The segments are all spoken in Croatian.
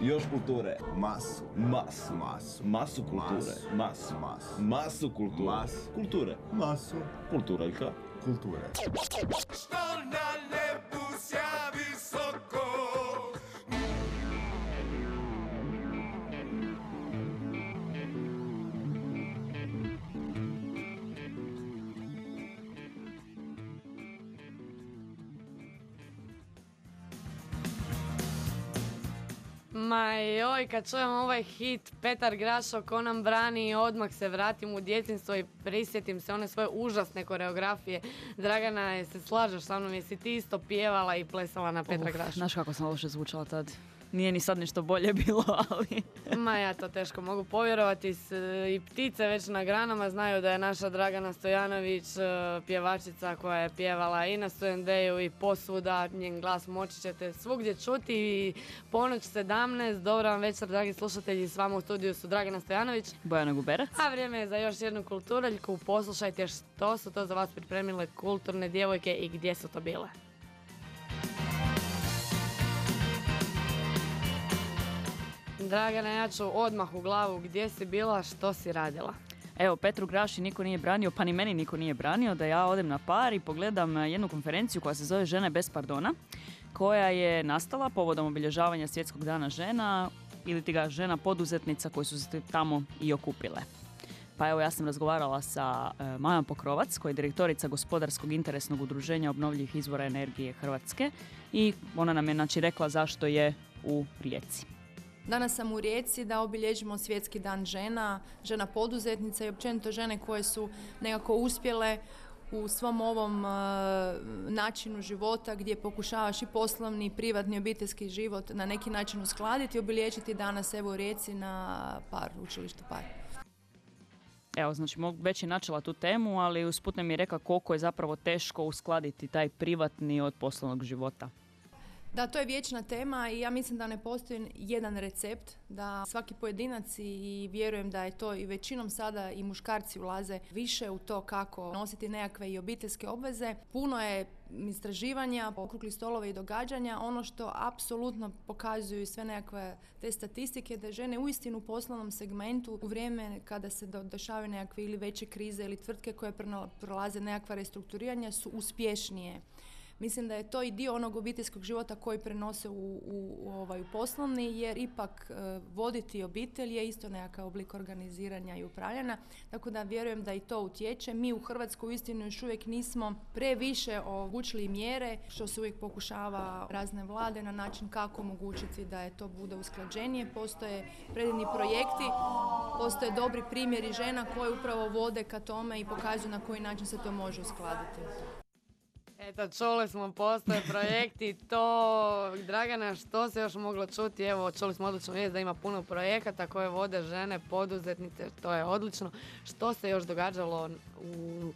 Još kulture. Masu. Masu. Masu. Masu kulture. Masu. Masu. Masu. Kulture. Masu. Kulture. Masu. Kulturaljka. Kulture. Što kad čujem ovaj hit Petar Grašo ko nam brani odmah se vratim u djetinstvo i prisjetim se one svoje užasne koreografije. Dragana, je se slažeš sa mnom, jesi ti isto pjevala i plesala na Petra Uf, Graša? Znaš kako sam loše zvučala tad. Nije ni sad nešto bolje bilo, ali... Ma ja to teško mogu povjerovati. S- I ptice već na granama znaju da je naša Dragana Stojanović e, pjevačica koja je pjevala i na Stojendeju i posvuda. Njen glas moći ćete svugdje čuti i ponoć 17. Dobro vam večer, dragi slušatelji. S vama u studiju su Dragana Stojanović. Bojana Guberac. A vrijeme je za još jednu kulturaljku. Poslušajte što su to za vas pripremile kulturne djevojke i gdje su to bile. Dragana, ja ću odmah u glavu gdje si bila, što si radila. Evo, Petru Graši niko nije branio, pa ni meni niko nije branio da ja odem na par i pogledam eh, jednu konferenciju koja se zove Žene bez pardona, koja je nastala povodom obilježavanja Svjetskog dana žena ili ti ga žena poduzetnica koje su se tamo i okupile. Pa evo ja sam razgovarala sa eh, Majom Pokrovac, koja je direktorica gospodarskog interesnog udruženja obnovljivih izvora energije Hrvatske i ona nam je znači rekla zašto je u Rijeci. Danas sam u Rijeci da obilježimo svjetski dan žena, žena poduzetnica i općenito žene koje su nekako uspjele u svom ovom e, načinu života gdje pokušavaš i poslovni, i privatni, i obiteljski život na neki način uskladiti i obilježiti danas evo u Rijeci na par, učilištu par. Evo, znači, već je načela tu temu, ali usput mi je rekla koliko je zapravo teško uskladiti taj privatni od poslovnog života. Da, to je vječna tema i ja mislim da ne postoji jedan recept, da svaki pojedinac i vjerujem da je to i većinom sada i muškarci ulaze više u to kako nositi nekakve i obiteljske obveze. Puno je istraživanja, okrugli stolove i događanja. Ono što apsolutno pokazuju sve nekakve te statistike da žene uistinu u poslovnom segmentu u vrijeme kada se dešavaju nekakve ili veće krize ili tvrtke koje prolaze nekakva restrukturiranja su uspješnije. Mislim da je to i dio onog obiteljskog života koji prenose u, u, u ovaj, poslovni, jer ipak e, voditi obitelj je isto nekakav oblik organiziranja i upravljanja, tako da vjerujem da i to utječe. Mi u Hrvatskoj uistinu još uvijek nismo previše omogućili mjere, što se uvijek pokušava razne vlade na način kako omogućiti da je to bude usklađenije. Postoje predivni projekti, postoje dobri primjeri žena koje upravo vode ka tome i pokazuju na koji način se to može uskladiti. Eto, čuli smo, postoje projekti, to, Dragana, što se još moglo čuti, evo, čuli smo odlično vijest da ima puno projekata koje vode žene, poduzetnice, to je odlično. Što se još događalo u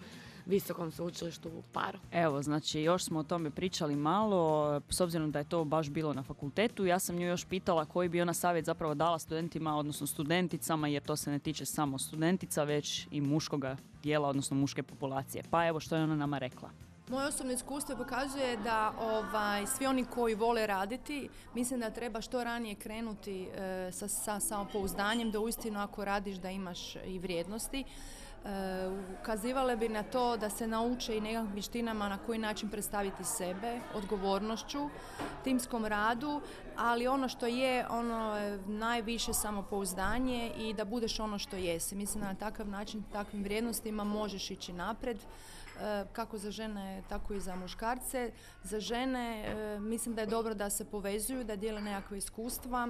visokom sveučilištu u Paru? Evo, znači još smo o tome pričali malo, s obzirom da je to baš bilo na fakultetu, ja sam nju još pitala koji bi ona savjet zapravo dala studentima, odnosno studenticama, jer to se ne tiče samo studentica, već i muškoga dijela, odnosno muške populacije. Pa evo što je ona nama rekla. Moje osobno iskustvo pokazuje da ovaj, svi oni koji vole raditi, mislim da treba što ranije krenuti e, sa, sa samopouzdanjem, da uistinu ako radiš da imaš i vrijednosti. E, ukazivale bi na to da se nauče i nekakvim vještinama na koji način predstaviti sebe, odgovornošću, timskom radu, ali ono što je ono e, najviše samopouzdanje i da budeš ono što jesi. Mislim da na takav način, takvim vrijednostima možeš ići napred kako za žene, tako i za muškarce. Za žene e, mislim da je dobro da se povezuju, da dijele nekakve iskustva.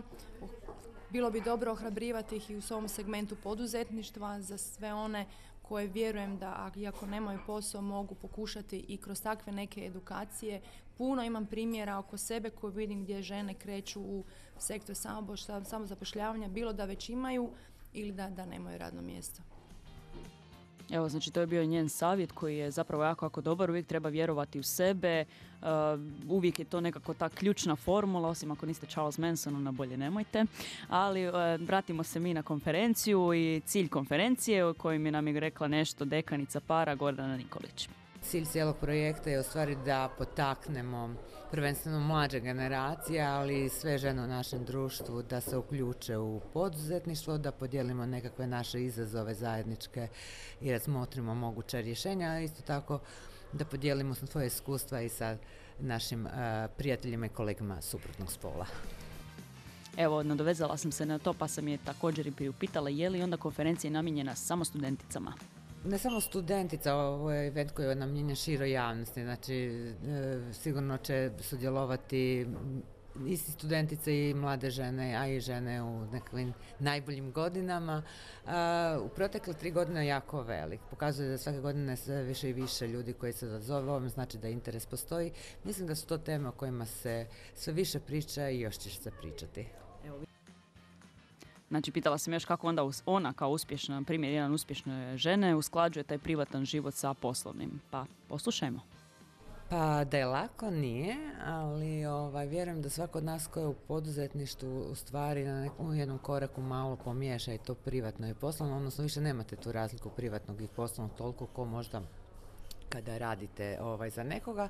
Bilo bi dobro ohrabrivati ih i u svom segmentu poduzetništva za sve one koje vjerujem da iako nemaju posao mogu pokušati i kroz takve neke edukacije. Puno imam primjera oko sebe koje vidim gdje žene kreću u sektor samozapošlja- samozapošljavanja, bilo da već imaju ili da, da nemaju radno mjesto. Evo, znači to je bio njen savjet koji je zapravo jako, jako dobar, uvijek treba vjerovati u sebe, uh, uvijek je to nekako ta ključna formula, osim ako niste Charles Manson, onda bolje nemojte, ali uh, vratimo se mi na konferenciju i cilj konferencije u kojim je nam je rekla nešto dekanica para Gordana Nikolić. Cilj cijelog projekta je u stvari da potaknemo prvenstveno mlađe generacije, ali i sve žene u našem društvu da se uključe u poduzetništvo, da podijelimo nekakve naše izazove zajedničke i razmotrimo moguća rješenja, a isto tako da podijelimo svoje iskustva i sa našim eh, prijateljima i kolegama suprotnog spola. Evo, nadovezala sam se na to pa sam je također i priupitala je li onda konferencija namijenjena samo studenticama. Ne samo studentica, ovo je event koji je namijenjen široj javnosti, znači e, sigurno će sudjelovati i studentice i mlade žene, a i žene u nekakvim najboljim godinama. A, u protekle tri godine je jako velik. Pokazuje da svake godine sve više i više ljudi koji se zove ovim, znači da interes postoji. Mislim da su to teme o kojima se sve više priča i još će se pričati. Znači, pitala sam još kako onda ona kao uspješna, na primjer jedan uspješne žene, usklađuje taj privatan život sa poslovnim. Pa, poslušajmo. Pa da je lako nije, ali ovaj, vjerujem da svako od nas koji je u poduzetništvu u stvari na nekom jednom koraku malo pomiješa i to privatno i poslovno, odnosno više nemate tu razliku privatnog i poslovnog toliko ko možda kada radite ovaj, za nekoga.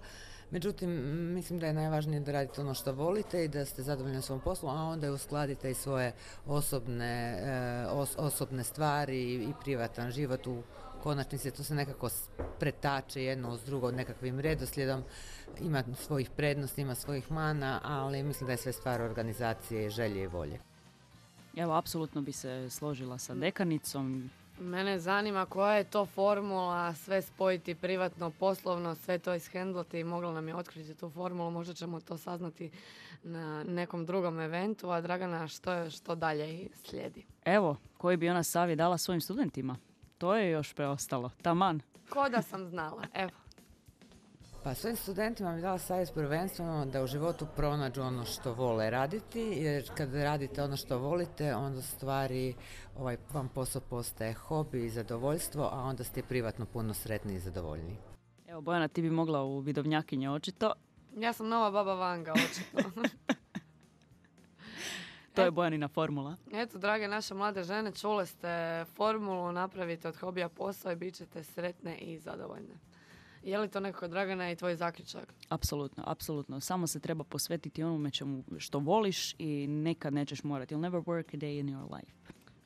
Međutim, mislim da je najvažnije da radite ono što volite i da ste zadovoljni svom poslu, a onda je uskladite i svoje osobne, e, os- osobne stvari i, privatan život u konačnici to se nekako pretače jedno uz drugo nekakvim redoslijedom, ima svojih prednosti, ima svojih mana, ali mislim da je sve stvar organizacije, želje i volje. Evo, apsolutno bi se složila sa dekanicom. Mene zanima koja je to formula, sve spojiti privatno, poslovno, sve to ishendlati i mogla nam je otkriti tu formulu, možda ćemo to saznati na nekom drugom eventu, a Dragana što, je, što dalje i slijedi. Evo, koji bi ona savjet dala svojim studentima? To je još preostalo. Taman. Ko da sam znala, evo. Pa svojim studentima bi dala savjet prvenstveno da u životu pronađu ono što vole raditi, jer kad radite ono što volite, onda stvari ovaj, vam posao postaje hobi i zadovoljstvo, a onda ste privatno puno sretniji i zadovoljniji. Evo, Bojana, ti bi mogla u vidovnjakinje očito. Ja sam nova baba Vanga, očito. To je Bojanina formula. Eto, drage naše mlade žene, čule ste formulu, napravite od hobija posao i bit ćete sretne i zadovoljne. Je li to nekako, Dragana, i tvoj zaključak? Apsolutno, apsolutno. Samo se treba posvetiti onome čemu što voliš i nekad nećeš morati. You'll never work a day in your life.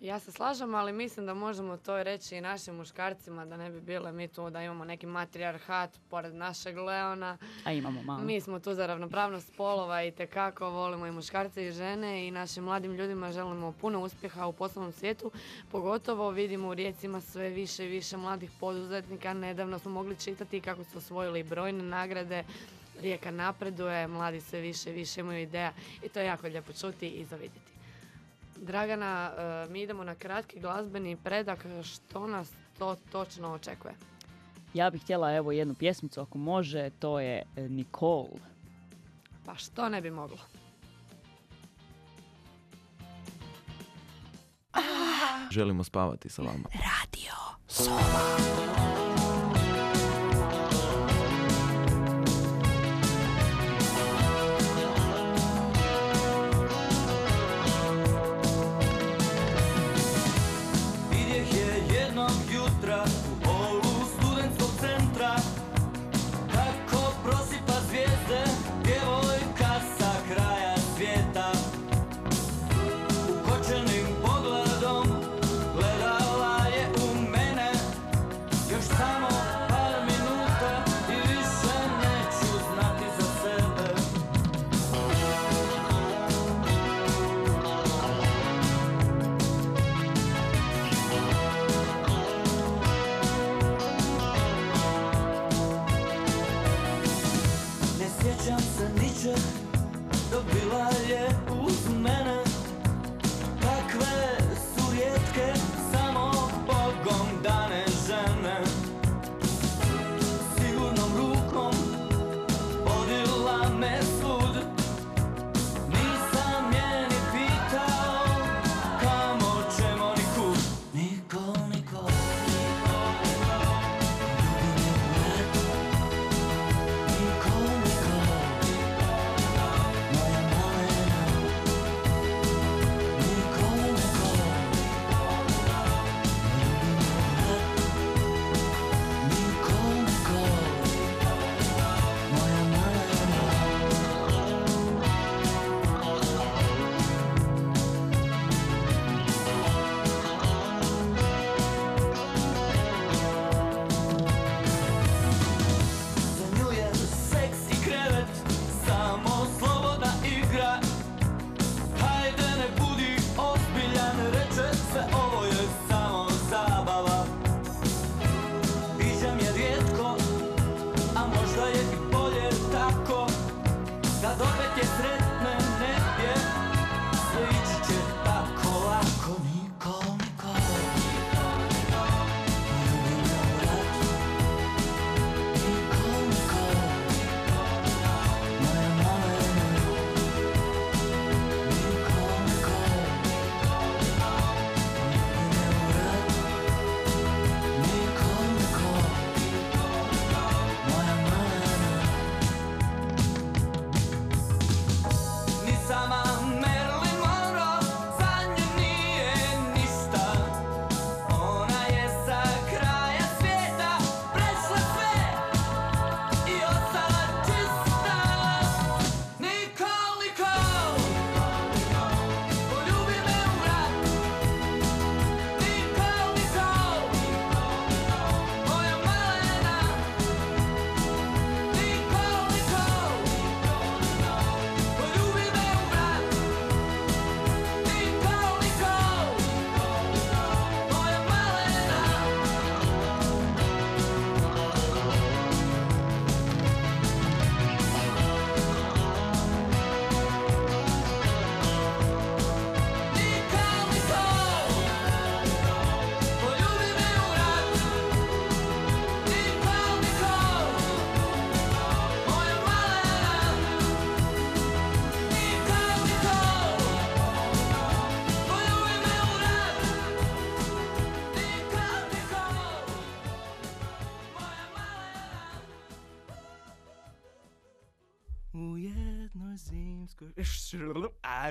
Ja se slažem, ali mislim da možemo to reći i našim muškarcima, da ne bi bile mi tu da imamo neki matrijarhat pored našeg Leona. A imamo malo. Mi smo tu za ravnopravnost spolova i tekako volimo i muškarce i žene i našim mladim ljudima želimo puno uspjeha u poslovnom svijetu. Pogotovo vidimo u Rijeci ima sve više i više mladih poduzetnika. Nedavno smo mogli čitati kako su osvojili brojne nagrade. Rijeka napreduje, mladi sve više i više imaju ideja i to je jako lijepo čuti i zavidjeti. Dragana, e, mi idemo na kratki glazbeni predak. Što nas to točno očekuje? Ja bih htjela evo jednu pjesmicu ako može, to je e, Nicole. Pa što ne bi moglo? Želimo spavati sa vama. Vidjeh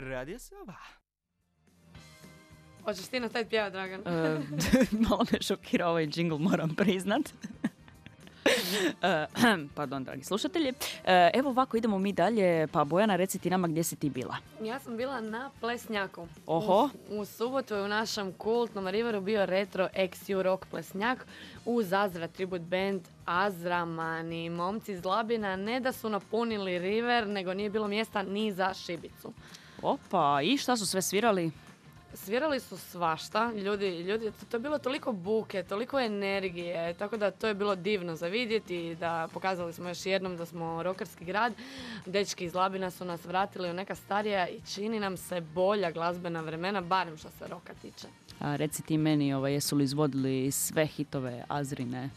radio se ova. Hoćeš ti nastaviti pjevat, Dragan? E, malo me šokira ovaj džingl, moram priznat. E, Pardon, dragi slušatelji. E, Evo ovako, idemo mi dalje. Pa Bojana, reci ti nama gdje si ti bila. Ja sam bila na Plesnjaku. Oho. U, u subotu je u našem kultnom riveru bio retro XU rock Plesnjak uz Azra tribute band Azramani. Momci iz Labina ne da su napunili river, nego nije bilo mjesta ni za šibicu. Opa, i šta su sve svirali? Svirali su svašta, ljudi, ljudi, to, to je bilo toliko buke, toliko energije, tako da to je bilo divno za vidjeti, da pokazali smo još jednom da smo rokerski grad. Dečki iz Labina su nas vratili u neka starija i čini nam se bolja glazbena vremena, barem što se roka tiče. A, reci ti meni, ovaj, jesu li izvodili sve hitove Azrine?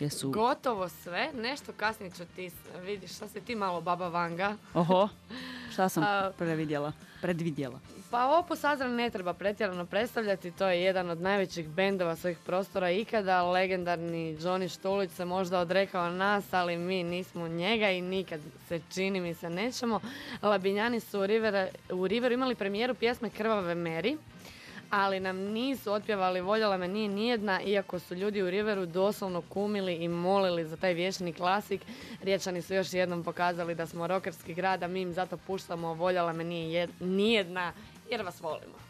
Jesu... Gotovo sve, nešto kasnije ću ti, vidiš šta si ti malo baba Vanga. Oho, šta sam previdjela? Predvidjela. Pa Opus Azra ne treba pretjerano predstavljati, to je jedan od najvećih bendova svojih prostora ikada. Legendarni Johnny Štulić se možda odrekao nas, ali mi nismo njega i nikad se čini mi se nećemo. Labinjani su u, Rivera, u Riveru imali premijeru pjesme Krvave Meri, ali nam nisu otpjevali Voljela me nije nijedna, iako su ljudi u Riveru doslovno kumili i molili za taj vječni klasik. Riječani su još jednom pokazali da smo rokerski grad, a mi im zato puštamo Voljela me nije jed- nijedna, jer vas volimo.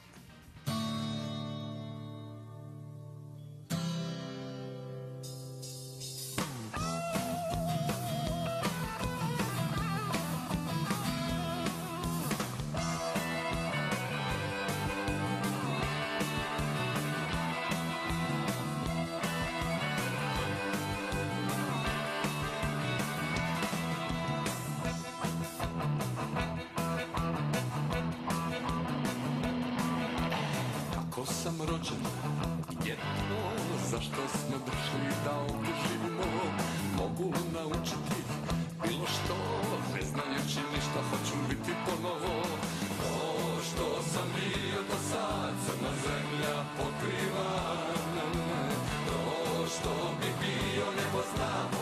Kako sam rođen, jedno, zašto smo došli da ovdje živimo, mogu naučiti bilo što, ne znajući ništa, hoću biti ponovo. To što sam bio do sad, crna zemlja pokriva, to što bi bio nebo zna,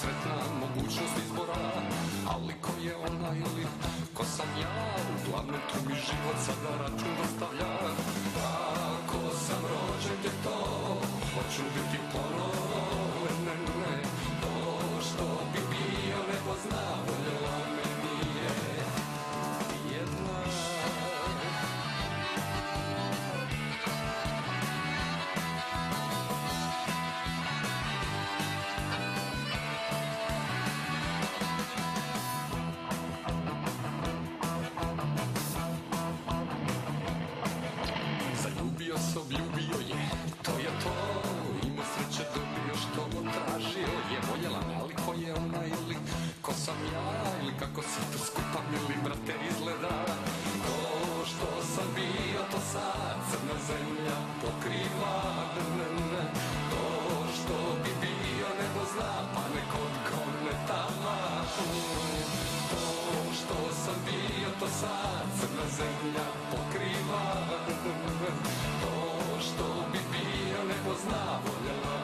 sretna, mogućnost izbora, ali ko je ona ili ko sam ja, uglavnom tu mi život sada račun dostavlja, ako sam rođen to, hoću biti ponovo, sad crna zemlja pokriva. To što bi bio, nebo zna, voljela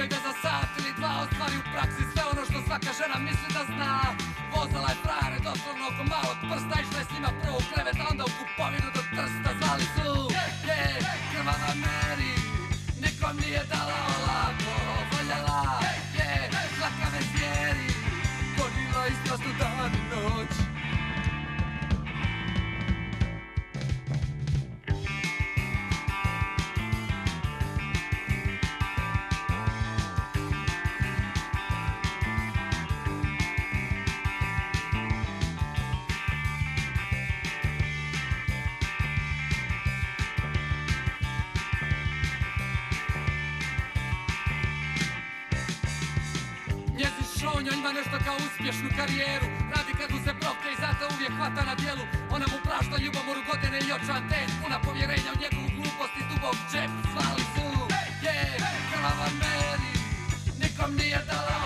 Je da za sat ili dva ostvari u praksi sve ono što svaka žena misli da zna. Vozala je frajere doslovno oko malog prsta Išla je s njima prvo u krevet, a onda u kupovinu do trsta Zvali su je krvava Meri Nikom nije dala Šonjo ima nešto kao uspješnu karijeru. Radi kad mu se propne i zato uvijek hvata na dijelu Ona mu prašta ljubomoru godine i očan ten Puna povjerenja u njegovu glupost i dubok džep. Zvali su je Meri Nikom nije dala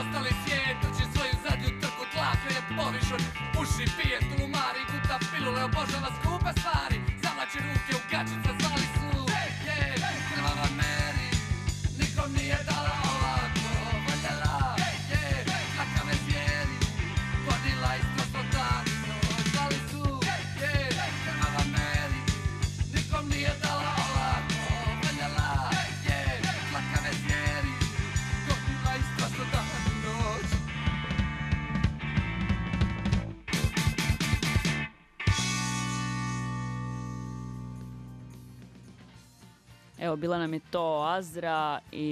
ostali svijet Trči svoju zadnju trku tlaka je povišen Puši, pije, tulumari, guta pilule Obožava skupe stvari. Zavlači ruke u gačice, bila nam je to Azra i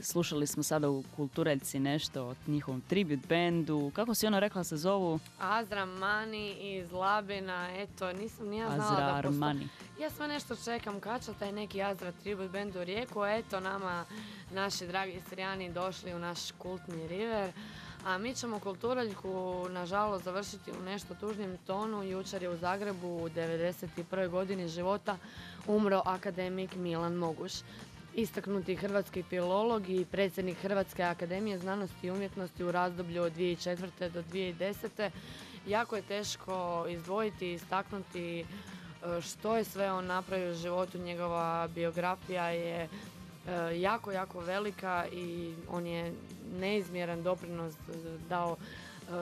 slušali smo sada u Kultureljci nešto o njihovom tribute bendu. Kako si ono rekla se zovu? Azra Mani iz Labina, eto, nisam ni ja znala Azra da posto- Armani. Ja sve nešto čekam kad će taj neki Azra tribute band u Rijeku, eto nama naši dragi Istrijani došli u naš kultni river. A mi ćemo kulturaljku, nažalost, završiti u nešto tužnijem tonu. Jučer je u Zagrebu u 91. godini života umro akademik Milan Moguš. Istaknuti hrvatski filolog i predsjednik Hrvatske akademije znanosti i umjetnosti u razdoblju od 2004. do 2010. Jako je teško izdvojiti i istaknuti e, što je sve on napravio u životu. Njegova biografija je e, jako, jako velika i on je neizmjeran doprinos dao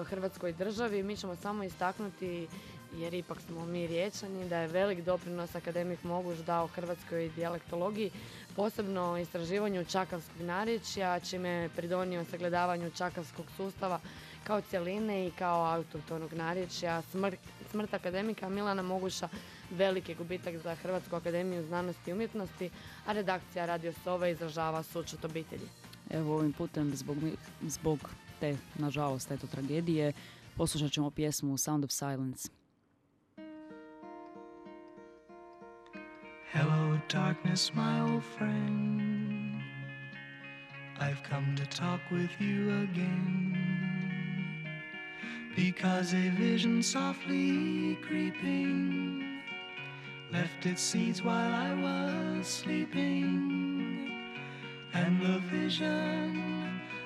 Hrvatskoj državi. Mi ćemo samo istaknuti jer ipak smo mi riječani, da je velik doprinos akademik Moguš dao hrvatskoj dijalektologiji, posebno istraživanju čakavskog narječja, čime je pridonio sagledavanju čakavskog sustava kao cjeline i kao autohtonog narječja. Smrt, smrt akademika Milana Moguša veliki gubitak za Hrvatsku akademiju znanosti i umjetnosti, a redakcija Radio Sova izražava sučut obitelji. Evo ovim putem zbog te, nažalost, eto tragedije, poslušat ćemo pjesmu Sound of Silence. Hello, darkness, my old friend. I've come to talk with you again. Because a vision softly creeping left its seeds while I was sleeping. And the vision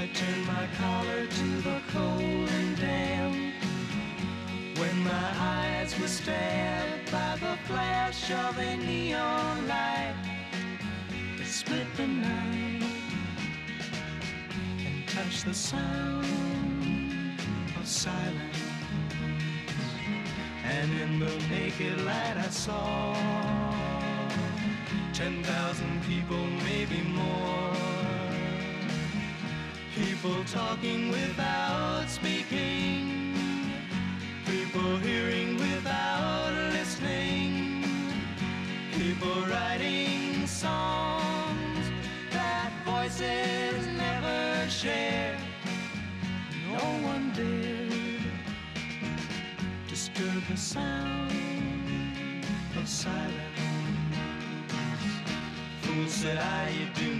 I turned my collar to the cold and damp. When my eyes were stabbed by the flash of a neon light, split the night and touch the sound of silence. And in the naked light I saw ten thousand people, maybe more. People talking without speaking. People hearing without listening. People writing songs that voices never share. No one dared disturb the sound of silence. Fool said I, you do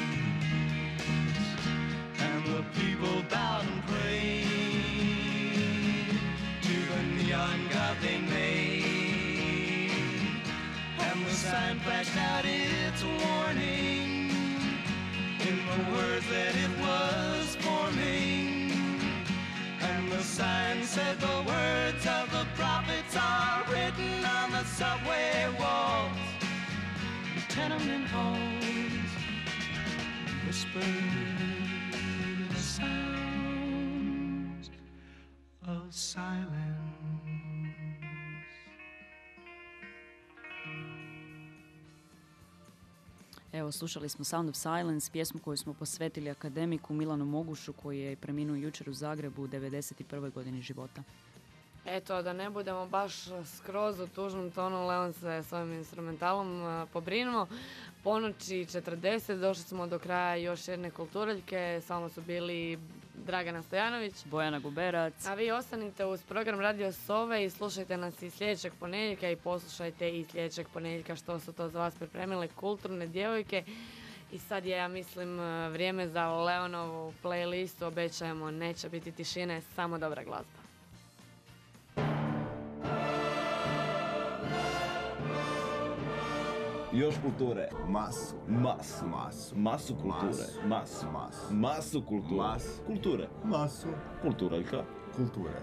The people bowed and prayed to the neon god they made. And the sign flashed out its warning in the words that it was forming. And the sign said the words of the prophets are written on the subway walls, tenement halls, whispered Evo, slušali smo Sound of Silence, pjesmu koju smo posvetili akademiku Milanu Mogušu koji je preminuo jučer u Zagrebu u 91. godini života. Eto, da ne budemo baš skroz u tužnom tonu, Leon se s ovim instrumentalom pobrinuo. Ponoći 40, došli smo do kraja još jedne kulturaljke, samo su bili Dragana Stojanović. Bojana Guberac. A vi ostanite uz program Radio Sove i slušajte nas i sljedećeg ponedjeljka i poslušajte i sljedećeg ponedjeljka što su to za vas pripremile kulturne djevojke. I sad je, ja mislim, vrijeme za Leonovu playlistu. Obećajemo, neće biti tišine, samo dobra glazba. Još kulture. Masu. Masu. Masu. Masu kulture. Masu. Masu. Masu. Kulture. Masu. Kulture. Masu. Kulturaljka. Kulture.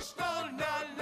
Što na